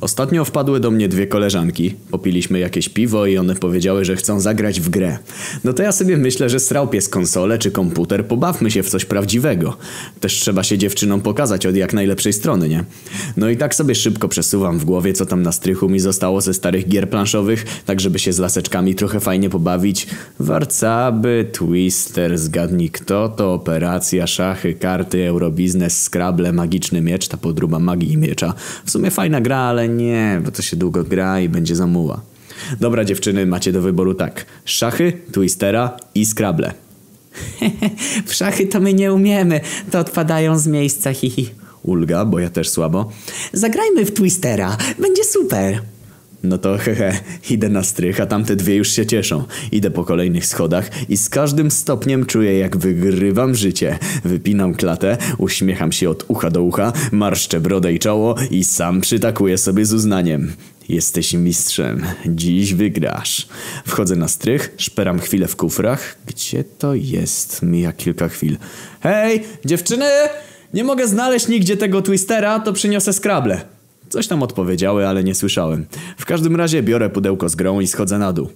Ostatnio wpadły do mnie dwie koleżanki. Popiliśmy jakieś piwo i one powiedziały, że chcą zagrać w grę. No to ja sobie myślę, że srał pies konsolę czy komputer, pobawmy się w coś prawdziwego. Też trzeba się dziewczynom pokazać od jak najlepszej strony, nie? No i tak sobie szybko przesuwam w głowie, co tam na strychu mi zostało ze starych gier planszowych, tak żeby się z laseczkami trochę fajnie pobawić. Warcaby, Twister, zgadnij kto to, operacja, szachy, karty, eurobiznes, scrabble, magiczny miecz, ta podruba magii i miecza. W sumie fajna gra, ale nie, bo to się długo gra i będzie zamuła. Dobra dziewczyny, macie do wyboru tak. Szachy, Twistera i Scrabble. w szachy to my nie umiemy, to odpadają z miejsca, hihi. Ulga, bo ja też słabo. Zagrajmy w Twistera, będzie super. No to hehe, idę na strych, a tamte dwie już się cieszą. Idę po kolejnych schodach i z każdym stopniem czuję jak wygrywam życie. Wypinam klatę, uśmiecham się od ucha do ucha, marszczę brodę i czoło i sam przytakuję sobie z uznaniem. Jesteś mistrzem, dziś wygrasz. Wchodzę na strych, szperam chwilę w kufrach. Gdzie to jest? Mija kilka chwil. Hej, dziewczyny! Nie mogę znaleźć nigdzie tego twistera, to przyniosę skrable. Coś tam odpowiedziały, ale nie słyszałem. W każdym razie biorę pudełko z grą i schodzę na dół.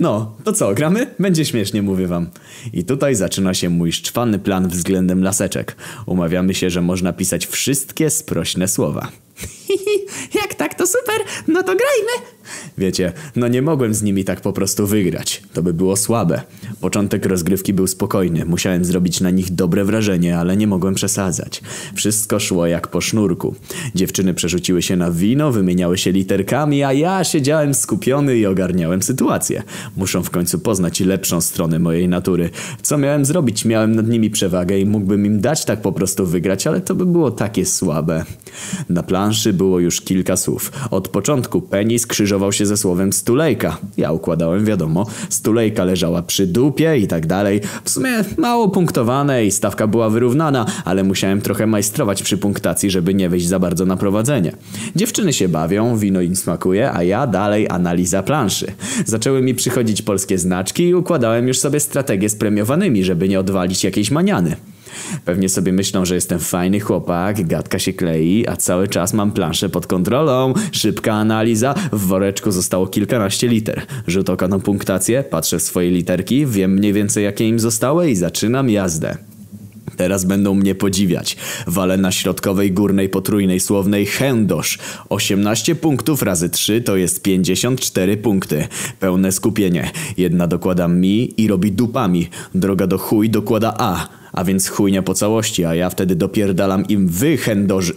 No, to co, gramy? Będzie śmiesznie, mówię wam. I tutaj zaczyna się mój szczwany plan względem laseczek. Umawiamy się, że można pisać wszystkie sprośne słowa. Jak tak, to super, no to grajmy. Wiecie, no nie mogłem z nimi tak po prostu wygrać. To by było słabe. Początek rozgrywki był spokojny. Musiałem zrobić na nich dobre wrażenie, ale nie mogłem przesadzać. Wszystko szło jak po sznurku. Dziewczyny przerzuciły się na wino, wymieniały się literkami, a ja siedziałem skupiony i ogarniałem sytuację. Muszą w końcu poznać lepszą stronę mojej natury. Co miałem zrobić? Miałem nad nimi przewagę i mógłbym im dać tak po prostu wygrać, ale to by było takie słabe. Na planszy było już kilka słów. Od początku penis krzyżował się ze słowem stulejka. Ja układałem, wiadomo. Stulejka leżała przy i tak dalej. W sumie mało punktowane i stawka była wyrównana, ale musiałem trochę majstrować przy punktacji, żeby nie wejść za bardzo na prowadzenie. Dziewczyny się bawią, wino im smakuje, a ja dalej analiza planszy. Zaczęły mi przychodzić polskie znaczki i układałem już sobie strategię z premiowanymi, żeby nie odwalić jakiejś maniany. Pewnie sobie myślą, że jestem fajny chłopak, gadka się klei, a cały czas mam planszę pod kontrolą. Szybka analiza, w woreczku zostało kilkanaście liter. Rzut oka na punktację, patrzę w swoje literki, wiem mniej więcej jakie im zostały i zaczynam jazdę. Teraz będą mnie podziwiać. Walę na środkowej górnej potrójnej słownej chędosz. 18 punktów razy 3 to jest 54 punkty. Pełne skupienie. Jedna dokłada mi i robi dupami. Droga do chuj dokłada a a więc chujnia po całości, a ja wtedy dopierdalam im wy chędoż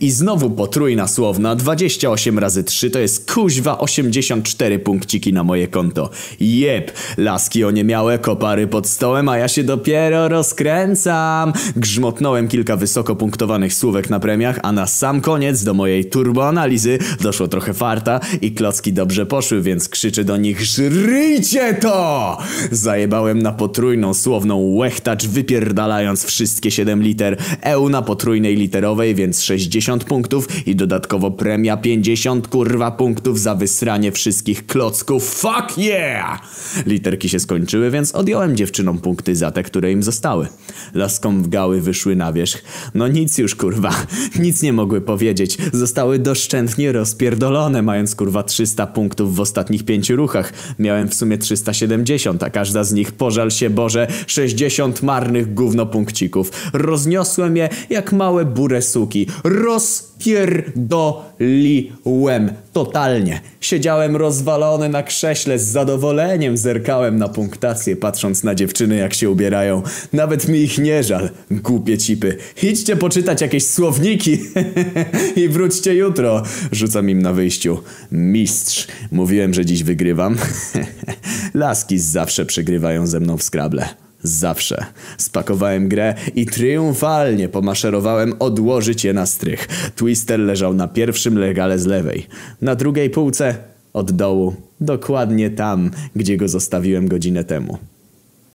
i znowu potrójna słowna 28 razy 3 to jest kuźwa 84 punkciki na moje konto. Jep, laski oniemiałe, kopary pod stołem, a ja się dopiero rozkręcam. Grzmotnąłem kilka wysoko punktowanych słówek na premiach, a na sam koniec do mojej turboanalizy doszło trochę farta i klocki dobrze poszły, więc krzyczę do nich żryjcie to! Zajebałem na potrójną słowną łechtacz wypier wypierdalając wszystkie 7 liter, EU na potrójnej literowej, więc 60 punktów i dodatkowo premia 50 kurwa punktów za wysranie wszystkich klocków. Fuck yeah! Literki się skończyły, więc odjąłem dziewczynom punkty za te, które im zostały. Laskom w gały wyszły na wierzch. No nic już kurwa, nic nie mogły powiedzieć. Zostały doszczętnie rozpierdolone, mając kurwa 300 punktów w ostatnich pięciu ruchach. Miałem w sumie 370, a każda z nich, pożal się Boże, 60 marnych punkcików. Rozniosłem je jak małe burę suki. Rozpierdoliłem. Totalnie. Siedziałem rozwalony na krześle z zadowoleniem zerkałem na punktację, patrząc na dziewczyny jak się ubierają. Nawet mi ich nie żal. Głupie cipy. Idźcie poczytać jakieś słowniki i wróćcie jutro. Rzucam im na wyjściu. Mistrz. Mówiłem, że dziś wygrywam. Laski zawsze przegrywają ze mną w skrable. Zawsze. Spakowałem grę i triumfalnie pomaszerowałem odłożyć je na strych. Twister leżał na pierwszym legale z lewej. Na drugiej półce od dołu. Dokładnie tam, gdzie go zostawiłem godzinę temu.